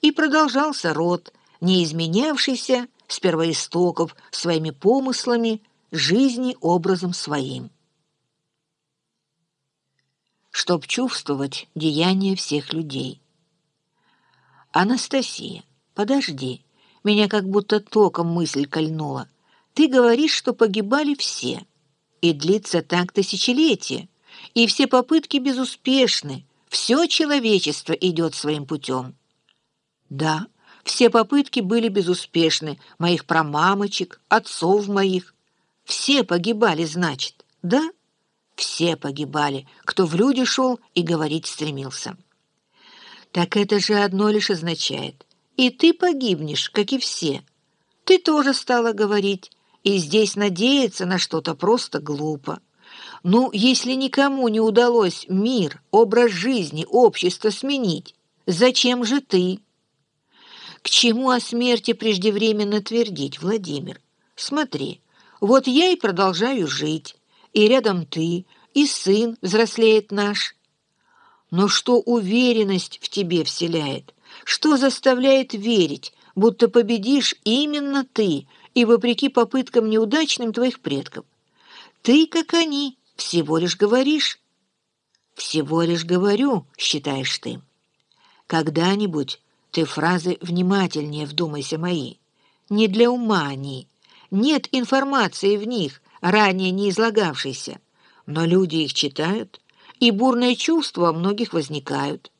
и продолжался род, не изменявшийся с первоистоков своими помыслами, жизни образом своим. Чтоб чувствовать деяния всех людей. Анастасия, подожди, меня как будто током мысль кольнула. Ты говоришь, что погибали все, и длится так тысячелетия, и все попытки безуспешны, все человечество идет своим путем. Да, все попытки были безуспешны, моих прамамочек, отцов моих. Все погибали, значит, да? Все погибали, кто в люди шел и говорить стремился. Так это же одно лишь означает. И ты погибнешь, как и все. Ты тоже стала говорить, и здесь надеяться на что-то просто глупо. Ну, если никому не удалось мир, образ жизни, общество сменить, зачем же ты? К чему о смерти преждевременно твердить, Владимир? Смотри, вот я и продолжаю жить, и рядом ты, и сын взрослеет наш. Но что уверенность в тебе вселяет? Что заставляет верить, будто победишь именно ты и вопреки попыткам неудачным твоих предков? Ты, как они, всего лишь говоришь. Всего лишь говорю, считаешь ты. Когда-нибудь ты фразы внимательнее вдумайся мои. Не для ума они. Нет информации в них, ранее не излагавшейся. Но люди их читают, и бурные чувства у многих возникают.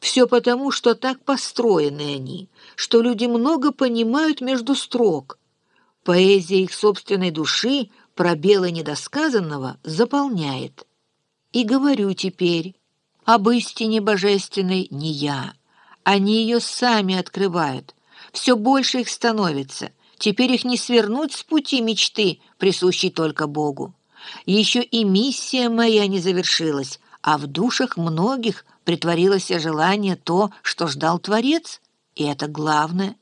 Все потому, что так построены они, что люди много понимают между строк. Поэзия их собственной души пробелы недосказанного заполняет. И говорю теперь, об истине божественной не я. Они ее сами открывают. Все больше их становится. Теперь их не свернуть с пути мечты, присущей только Богу. Еще и миссия моя не завершилась, а в душах многих притворилось желание то, что ждал Творец, и это главное.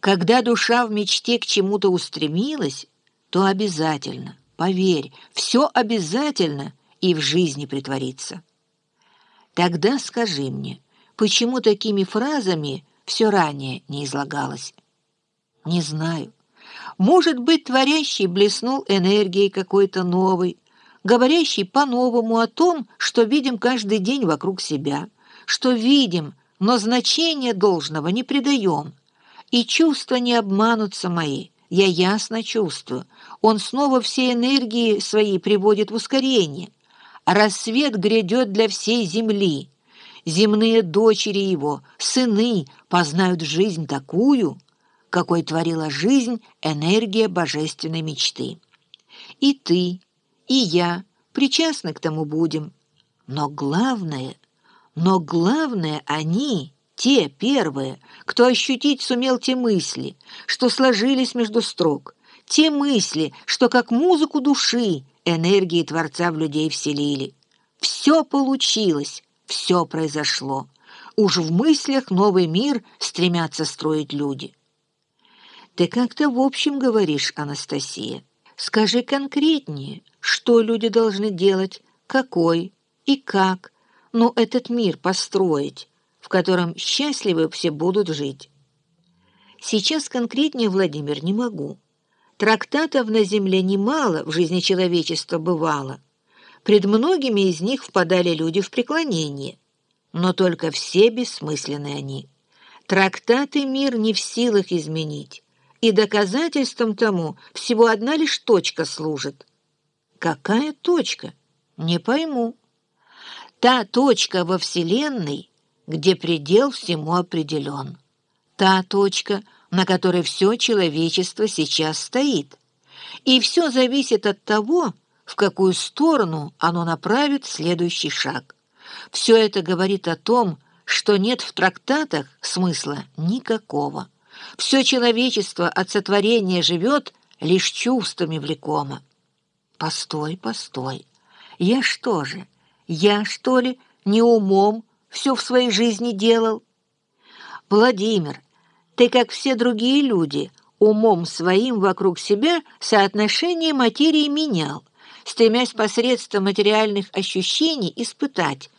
Когда душа в мечте к чему-то устремилась, то обязательно, поверь, все обязательно и в жизни притворится. Тогда скажи мне, почему такими фразами все ранее не излагалось? Не знаю. Может быть, творящий блеснул энергией какой-то новой, говорящий по-новому о том, что видим каждый день вокруг себя, что видим, но значения должного не придаем, и чувства не обманутся мои, я ясно чувствую. Он снова все энергии свои приводит в ускорение. Рассвет грядет для всей земли. Земные дочери его, сыны, познают жизнь такую, какой творила жизнь энергия божественной мечты. И ты, и я причастны к тому будем. Но главное, но главное они те первые, кто ощутить сумел те мысли, что сложились между строк, те мысли, что как музыку души энергии Творца в людей вселили. Все получилось, все произошло. Уж в мыслях новый мир стремятся строить люди. Ты как-то в общем говоришь, Анастасия. Скажи конкретнее, что люди должны делать, какой и как, ну, этот мир построить в котором счастливы все будут жить. Сейчас конкретнее, Владимир, не могу. Трактатов на земле немало в жизни человечества бывало. Пред многими из них впадали люди в преклонение. Но только все бессмысленны они. Трактаты мир не в силах изменить. И доказательством тому всего одна лишь точка служит. Какая точка? Не пойму. Та точка во Вселенной, где предел всему определен. Та точка, на которой все человечество сейчас стоит. И все зависит от того, в какую сторону оно направит следующий шаг. Все это говорит о том, что нет в трактатах смысла никакого. Все человечество от сотворения живет лишь чувствами влекомо. Постой, постой. Я что же? Я, что ли, не умом, все в своей жизни делал. Владимир, ты, как все другие люди, умом своим вокруг себя соотношение материи менял, стремясь посредством материальных ощущений испытать,